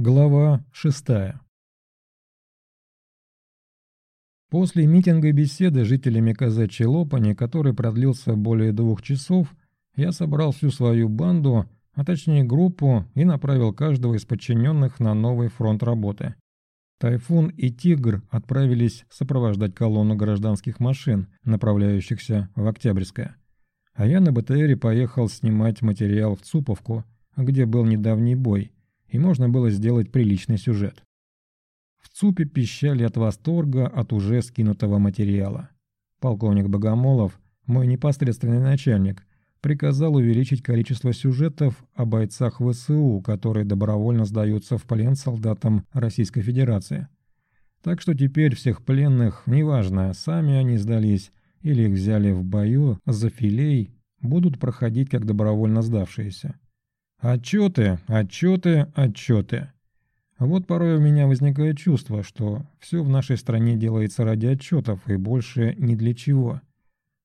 Глава шестая После митинга и беседы с жителями казачьей Лопани, который продлился более двух часов, я собрал всю свою банду, а точнее группу, и направил каждого из подчиненных на новый фронт работы. «Тайфун» и «Тигр» отправились сопровождать колонну гражданских машин, направляющихся в Октябрьское. А я на БТРе поехал снимать материал в Цуповку, где был недавний бой, и можно было сделать приличный сюжет. В ЦУПе пищали от восторга от уже скинутого материала. Полковник Богомолов, мой непосредственный начальник, приказал увеличить количество сюжетов о бойцах ВСУ, которые добровольно сдаются в плен солдатам Российской Федерации. Так что теперь всех пленных, неважно, сами они сдались или их взяли в бою за филей, будут проходить как добровольно сдавшиеся. Отчеты, отчеты, отчеты. Вот порой у меня возникает чувство, что все в нашей стране делается ради отчетов и больше ни для чего.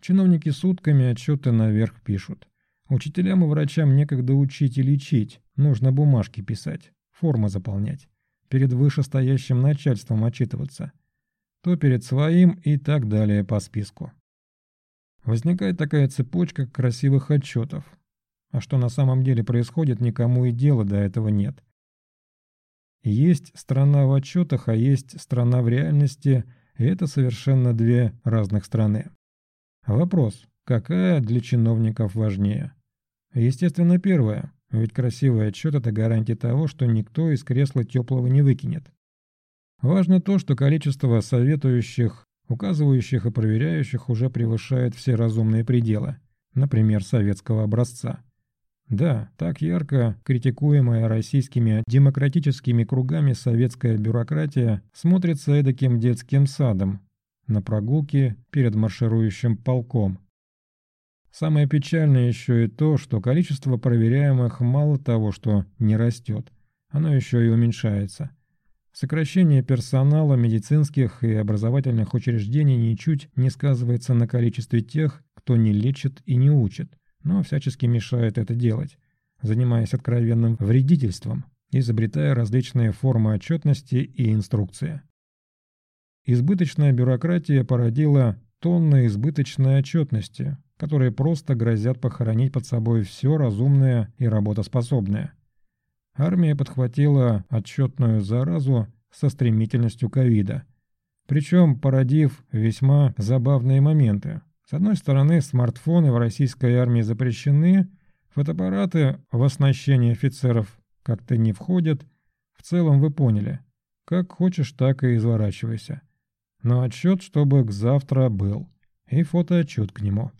Чиновники сутками отчеты наверх пишут. Учителям и врачам некогда учить и лечить, нужно бумажки писать, формы заполнять, перед вышестоящим начальством отчитываться, то перед своим и так далее по списку. Возникает такая цепочка красивых отчетов, а что на самом деле происходит, никому и дела до этого нет. Есть страна в отчетах, а есть страна в реальности, и это совершенно две разных страны. Вопрос, какая для чиновников важнее? Естественно, первая, ведь красивый отчет – это гарантия того, что никто из кресла теплого не выкинет. Важно то, что количество советующих, указывающих и проверяющих уже превышает все разумные пределы, например, советского образца. Да, так ярко критикуемая российскими демократическими кругами советская бюрократия смотрится эдаким детским садом на прогулке перед марширующим полком. Самое печальное еще и то, что количество проверяемых мало того, что не растет, оно еще и уменьшается. Сокращение персонала медицинских и образовательных учреждений ничуть не сказывается на количестве тех, кто не лечит и не учит – но всячески мешает это делать, занимаясь откровенным вредительством, изобретая различные формы отчетности и инструкции. Избыточная бюрократия породила тонны избыточной отчетности, которые просто грозят похоронить под собой все разумное и работоспособное. Армия подхватила отчетную заразу со стремительностью ковида, причем породив весьма забавные моменты, с одной стороны, смартфоны в российской армии запрещены, фотоаппараты в оснащении офицеров как-то не входят. В целом вы поняли. Как хочешь, так и изворачивайся. Но отчет, чтобы к завтра был. И фотоотчет к нему.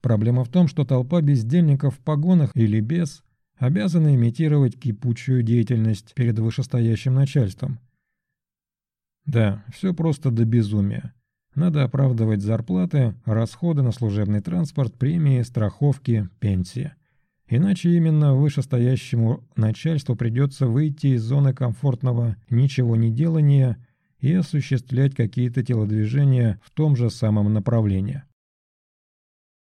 Проблема в том, что толпа бездельников в погонах или без обязана имитировать кипучую деятельность перед вышестоящим начальством. Да, все просто до безумия. Надо оправдывать зарплаты, расходы на служебный транспорт, премии, страховки, пенсии. Иначе именно вышестоящему начальству придется выйти из зоны комфортного ничего не делания и осуществлять какие-то телодвижения в том же самом направлении.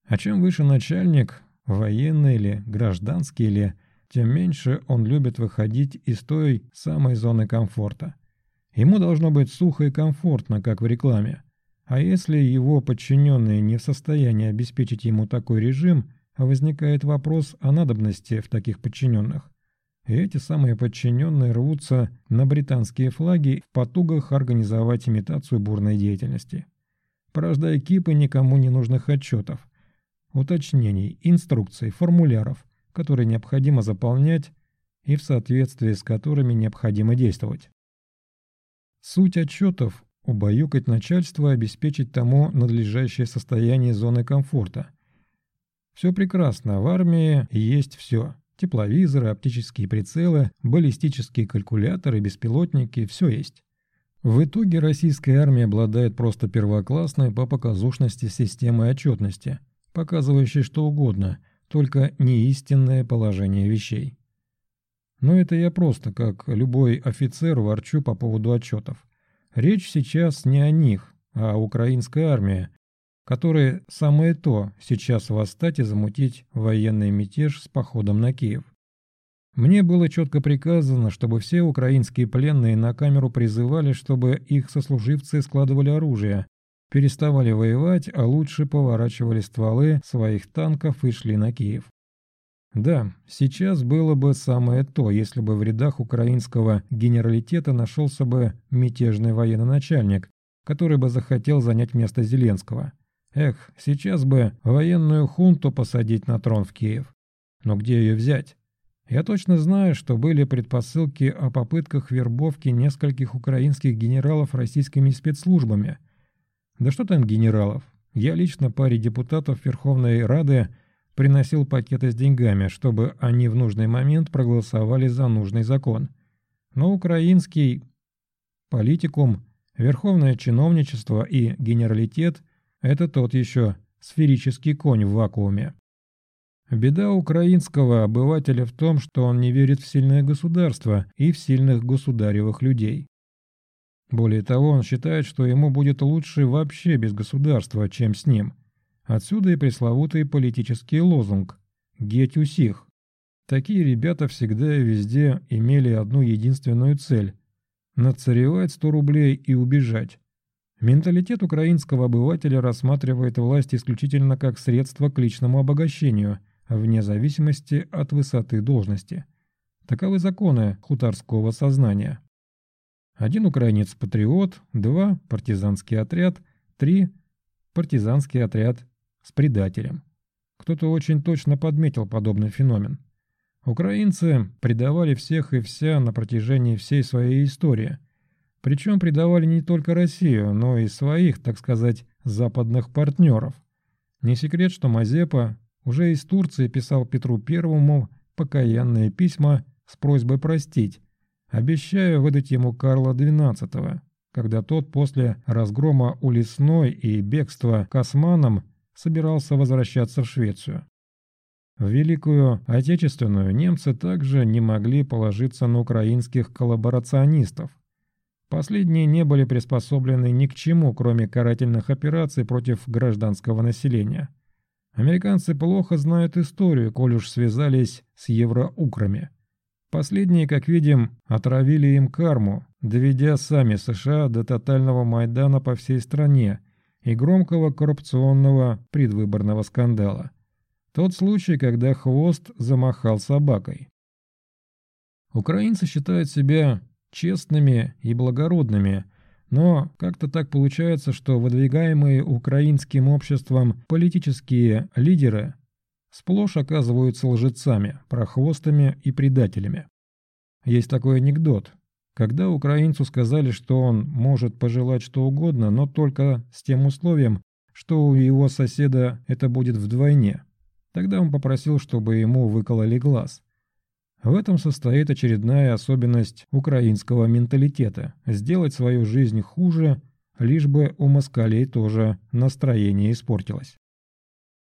А чем выше начальник, военный или гражданский или, тем меньше он любит выходить из той самой зоны комфорта. Ему должно быть сухо и комфортно, как в рекламе. А если его подчиненные не в состоянии обеспечить ему такой режим, возникает вопрос о надобности в таких подчиненных. И эти самые подчиненные рвутся на британские флаги в потугах организовать имитацию бурной деятельности. Порождая кипы никому не нужных отчетов, уточнений, инструкций, формуляров, которые необходимо заполнять и в соответствии с которыми необходимо действовать. Суть отчетов убаюкать начальство и обеспечить тому надлежащее состояние зоны комфорта. Все прекрасно, в армии есть все. Тепловизоры, оптические прицелы, баллистические калькуляторы, беспилотники – все есть. В итоге российская армия обладает просто первоклассной по показушности системой отчетности, показывающей что угодно, только не истинное положение вещей. Но это я просто, как любой офицер, ворчу по поводу отчетов. Речь сейчас не о них, а о украинской армии, которая самое то сейчас восстать и замутить военный мятеж с походом на Киев. Мне было четко приказано, чтобы все украинские пленные на камеру призывали, чтобы их сослуживцы складывали оружие, переставали воевать, а лучше поворачивали стволы своих танков и шли на Киев. Да, сейчас было бы самое то, если бы в рядах украинского генералитета нашелся бы мятежный военный начальник, который бы захотел занять место Зеленского. Эх, сейчас бы военную хунту посадить на трон в Киев. Но где ее взять? Я точно знаю, что были предпосылки о попытках вербовки нескольких украинских генералов российскими спецслужбами. Да что там генералов? Я лично паре депутатов Верховной Рады приносил пакеты с деньгами, чтобы они в нужный момент проголосовали за нужный закон. Но украинский политикум, верховное чиновничество и генералитет – это тот еще сферический конь в вакууме. Беда украинского обывателя в том, что он не верит в сильное государство и в сильных государевых людей. Более того, он считает, что ему будет лучше вообще без государства, чем с ним – Отсюда и пресловутый политический лозунг «Геть усих». Такие ребята всегда и везде имели одну единственную цель – нацаревать 100 рублей и убежать. Менталитет украинского обывателя рассматривает власть исключительно как средство к личному обогащению, вне зависимости от высоты должности. Таковы законы хуторского сознания. Один украинец – патриот, два – партизанский отряд, три – партизанский отряд с предателем. Кто-то очень точно подметил подобный феномен. Украинцы предавали всех и вся на протяжении всей своей истории. Причем предавали не только Россию, но и своих, так сказать, западных партнеров. Не секрет, что Мазепа уже из Турции писал Петру Первому покаянные письма с просьбой простить, обещая выдать ему Карла XII, когда тот после разгрома у Лесной и бегства к османам собирался возвращаться в Швецию. В Великую Отечественную немцы также не могли положиться на украинских коллаборационистов. Последние не были приспособлены ни к чему, кроме карательных операций против гражданского населения. Американцы плохо знают историю, коль уж связались с евроукрами. Последние, как видим, отравили им карму, доведя сами США до тотального Майдана по всей стране – и громкого коррупционного предвыборного скандала. Тот случай, когда хвост замахал собакой. Украинцы считают себя честными и благородными, но как-то так получается, что выдвигаемые украинским обществом политические лидеры сплошь оказываются лжецами, прохвостами и предателями. Есть такой анекдот, когда украинцу сказали, что он может пожелать что угодно, но только с тем условием, что у его соседа это будет вдвойне, тогда он попросил, чтобы ему выкололи глаз. В этом состоит очередная особенность украинского менталитета – сделать свою жизнь хуже, лишь бы у москалей тоже настроение испортилось.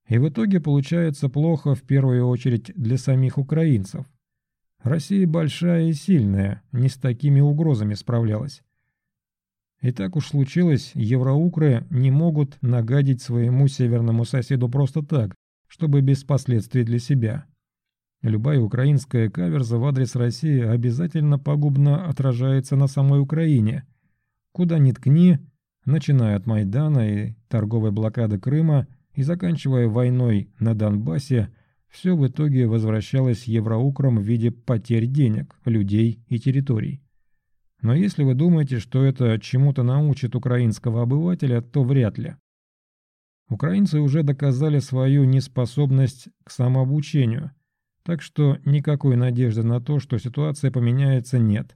И в итоге получается плохо в первую очередь для самих украинцев – Россия большая и сильная, не с такими угрозами справлялась. И так уж случилось, евроукры не могут нагадить своему северному соседу просто так, чтобы без последствий для себя. Любая украинская каверза в адрес России обязательно пагубно отражается на самой Украине. Куда ни ткни, начиная от Майдана и торговой блокады Крыма и заканчивая войной на Донбассе, все в итоге возвращалось евроукрам в виде потерь денег, людей и территорий. Но если вы думаете, что это чему-то научит украинского обывателя, то вряд ли. Украинцы уже доказали свою неспособность к самообучению, так что никакой надежды на то, что ситуация поменяется, нет.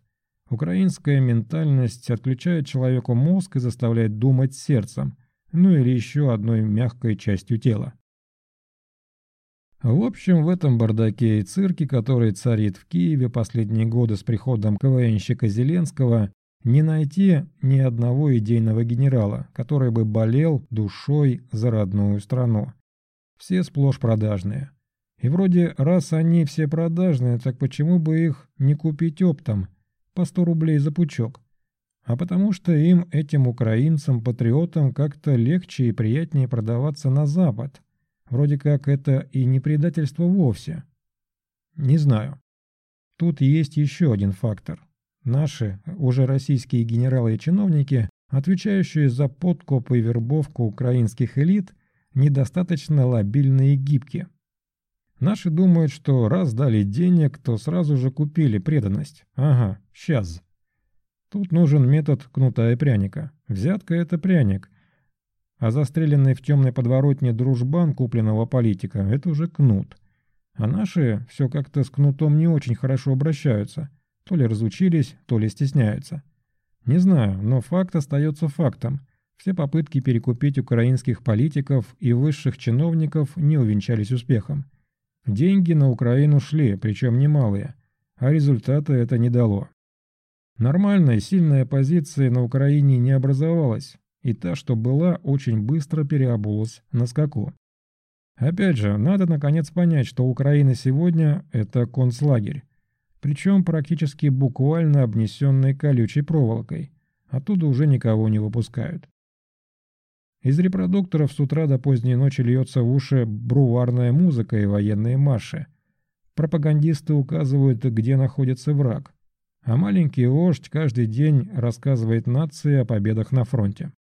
Украинская ментальность отключает человеку мозг и заставляет думать сердцем, ну или еще одной мягкой частью тела. В общем, в этом бардаке и цирке, который царит в Киеве последние годы с приходом КВНщика Зеленского, не найти ни одного идейного генерала, который бы болел душой за родную страну. Все сплошь продажные. И вроде раз они все продажные, так почему бы их не купить оптом, по 100 рублей за пучок? А потому что им, этим украинцам-патриотам, как-то легче и приятнее продаваться на Запад – Вроде как это и не предательство вовсе. Не знаю. Тут есть еще один фактор. Наши, уже российские генералы и чиновники, отвечающие за подкоп и вербовку украинских элит, недостаточно лобильны и гибкие. Наши думают, что раз дали денег, то сразу же купили преданность. Ага, сейчас. Тут нужен метод кнута и пряника. Взятка – это пряник. А застреленный в темной подворотне дружбан купленного политика – это уже кнут. А наши все как-то с кнутом не очень хорошо обращаются. То ли разучились, то ли стесняются. Не знаю, но факт остается фактом. Все попытки перекупить украинских политиков и высших чиновников не увенчались успехом. Деньги на Украину шли, причем немалые, а результата это не дало. Нормальной, сильной оппозиции на Украине не образовалось, и та, что была, очень быстро переобулась на скаку. Опять же, надо наконец понять, что Украина сегодня – это концлагерь. Причем практически буквально обнесенный колючей проволокой. Оттуда уже никого не выпускают. Из репродукторов с утра до поздней ночи льется в уши бруварная музыка и военные марши. Пропагандисты указывают, где находится враг. А маленький вождь каждый день рассказывает нации о победах на фронте.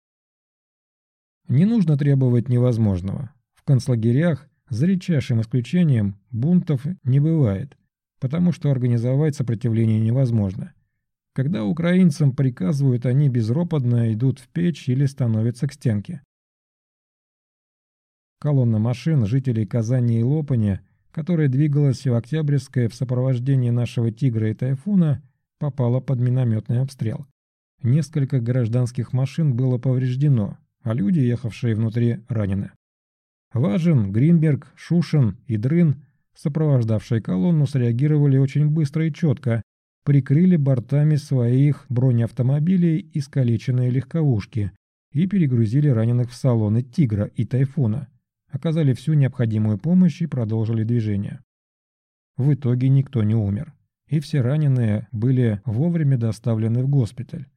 Не нужно требовать невозможного. В концлагерях, за редчайшим исключением, бунтов не бывает, потому что организовать сопротивление невозможно. Когда украинцам приказывают, они безропотно идут в печь или становятся к стенке. Колонна машин жителей Казани и Лопани, которая двигалась в Октябрьское в сопровождении нашего «Тигра» и «Тайфуна», попала под минометный обстрел. Несколько гражданских машин было повреждено, а люди, ехавшие внутри, ранены. Важен, Гринберг, Шушин и Дрын, сопровождавшие колонну, среагировали очень быстро и четко, прикрыли бортами своих бронеавтомобилей искалеченные легковушки и перегрузили раненых в салоны «Тигра» и «Тайфуна» оказали всю необходимую помощь и продолжили движение. В итоге никто не умер, и все раненые были вовремя доставлены в госпиталь.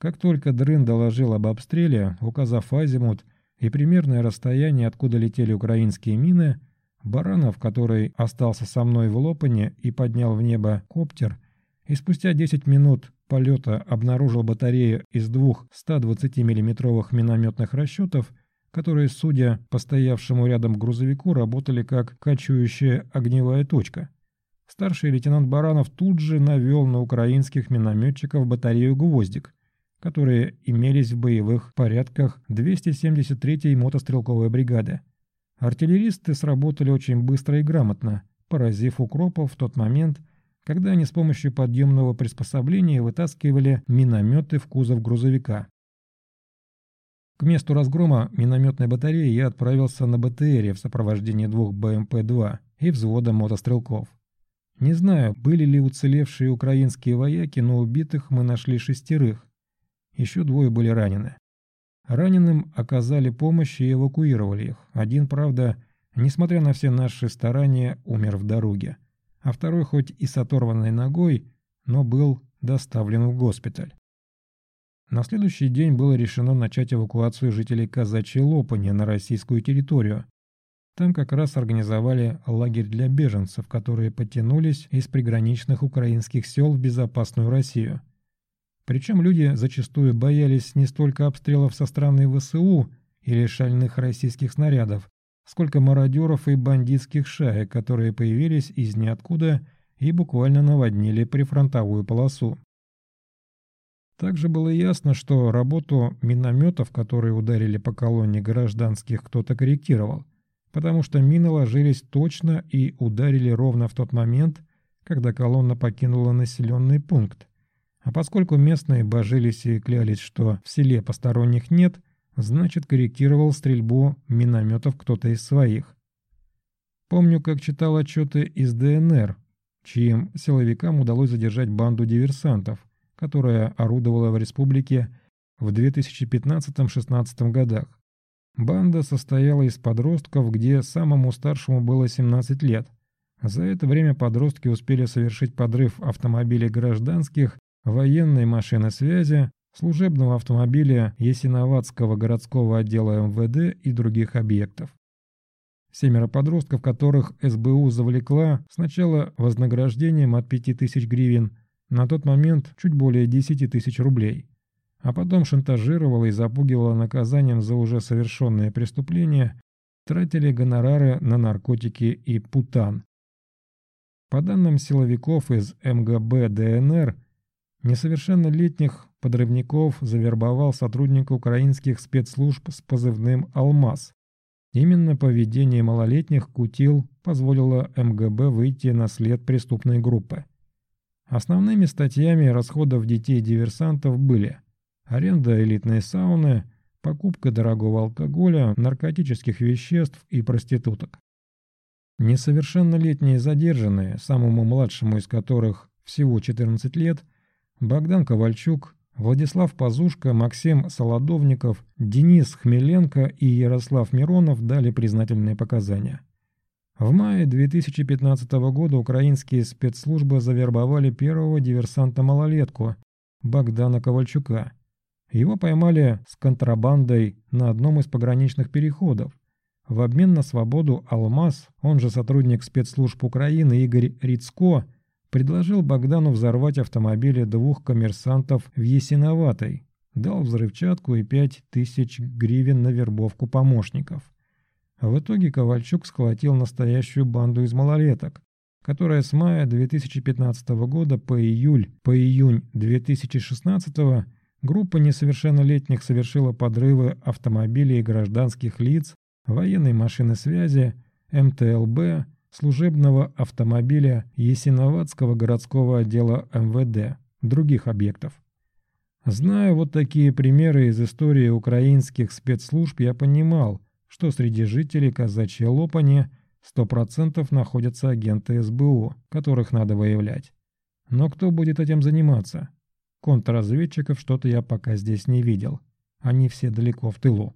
Как только Дрын доложил об обстреле, указав азимут и примерное расстояние, откуда летели украинские мины, Баранов, который остался со мной в Лопане и поднял в небо коптер, и спустя 10 минут полета обнаружил батарею из двух 120 миллиметровых минометных расчетов, которые, судя по стоявшему рядом грузовику, работали как качающая огневая точка. Старший лейтенант Баранов тут же навел на украинских минометчиков батарею «Гвоздик», которые имелись в боевых порядках 273-й мотострелковой бригады. Артиллеристы сработали очень быстро и грамотно, поразив укропов в тот момент, когда они с помощью подъемного приспособления вытаскивали минометы в кузов грузовика. К месту разгрома минометной батареи я отправился на БТРе в сопровождении двух БМП-2 и взвода мотострелков. Не знаю, были ли уцелевшие украинские вояки, но убитых мы нашли шестерых. Еще двое были ранены. Раненым оказали помощь и эвакуировали их. Один, правда, несмотря на все наши старания, умер в дороге. А второй, хоть и с оторванной ногой, но был доставлен в госпиталь. На следующий день было решено начать эвакуацию жителей Казачьей Лопани на российскую территорию. Там как раз организовали лагерь для беженцев, которые подтянулись из приграничных украинских сел в безопасную Россию. Причем люди зачастую боялись не столько обстрелов со стороны ВСУ или шальных российских снарядов, сколько мародеров и бандитских шаек, которые появились из ниоткуда и буквально наводнили прифронтовую полосу. Также было ясно, что работу минометов, которые ударили по колонне гражданских, кто-то корректировал, потому что мины ложились точно и ударили ровно в тот момент, когда колонна покинула населенный пункт. А поскольку местные божились и клялись, что в селе посторонних нет, значит корректировал стрельбу минометов кто-то из своих. Помню, как читал отчеты из ДНР, чьим силовикам удалось задержать банду диверсантов, которая орудовала в республике в 2015-16 годах. Банда состояла из подростков, где самому старшему было 17 лет. За это время подростки успели совершить подрыв автомобилей гражданских, военной машины связи, служебного автомобиля Ясиноватского городского отдела МВД и других объектов. семеро подростков, которых СБУ завлекла сначала вознаграждением от 5000 гривен, на тот момент чуть более 10 тысяч рублей, а потом шантажировала и запугивала наказанием за уже совершенные преступления, тратили гонорары на наркотики и путан. По данным силовиков из МГБ ДНР, несовершеннолетних подрывников завербовал сотрудник украинских спецслужб с позывным «Алмаз». Именно поведение малолетних кутил позволило МГБ выйти на след преступной группы. Основными статьями расходов детей-диверсантов были аренда элитной сауны, покупка дорогого алкоголя, наркотических веществ и проституток. Несовершеннолетние задержанные, самому младшему из которых всего 14 лет, Богдан Ковальчук, Владислав Пазушка, Максим Солодовников, Денис Хмеленко и Ярослав Миронов дали признательные показания. В мае 2015 года украинские спецслужбы завербовали первого диверсанта-малолетку Богдана Ковальчука. Его поймали с контрабандой на одном из пограничных переходов. В обмен на свободу «Алмаз», он же сотрудник спецслужб Украины Игорь Рицко, предложил Богдану взорвать автомобили двух коммерсантов в Ясиноватой, дал взрывчатку и 5000 гривен на вербовку помощников. В итоге Ковальчук сколотил настоящую банду из малолеток, которая с мая 2015 года по июль, по июнь 2016 группа несовершеннолетних совершила подрывы автомобилей гражданских лиц, военной машины связи, МТЛБ, служебного автомобиля Есиноватского городского отдела МВД, других объектов. Зная вот такие примеры из истории украинских спецслужб, я понимал – что среди жителей казачьей Лопани 100% находятся агенты СБУ, которых надо выявлять. Но кто будет этим заниматься? Контрразведчиков что-то я пока здесь не видел. Они все далеко в тылу.